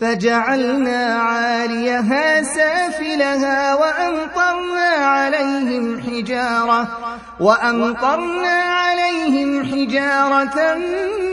فجعلنا عاليها سافلها وأمطرنا عليهم حجارة وأمطرنا عليهم حجارة من